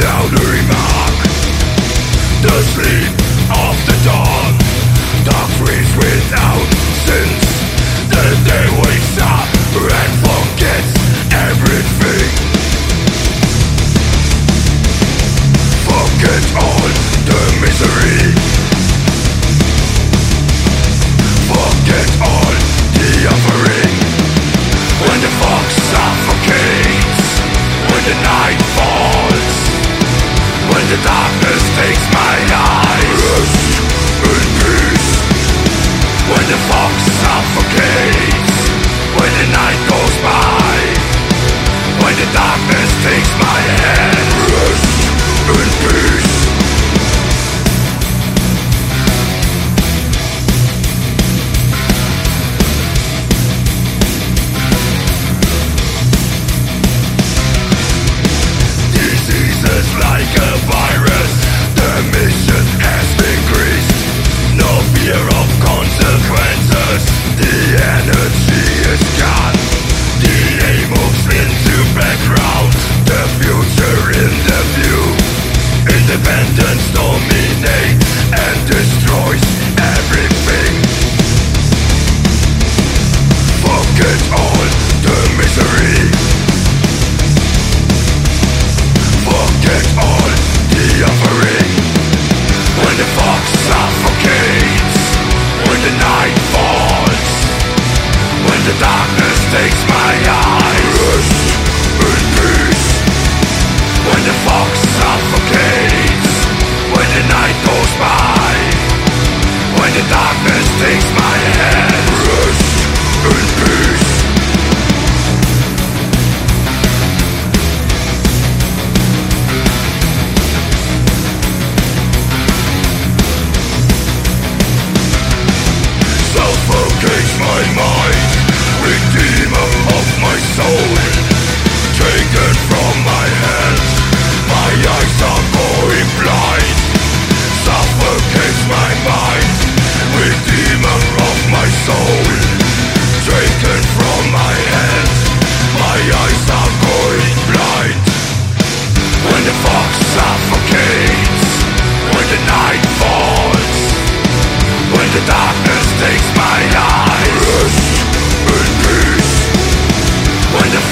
without a remark. The sleep of the dawn. Dark without sense. Day wakes up and forgets everything. Violence dominates and destroys everything. Focus all, the misery. Focus on the offering. When the fox suffocates When the night falls When the darkness takes my eyes the darkness takes my hand Rest peace. My mind Redeemer of my soul. the darkness takes my eyes. Rest in peace When the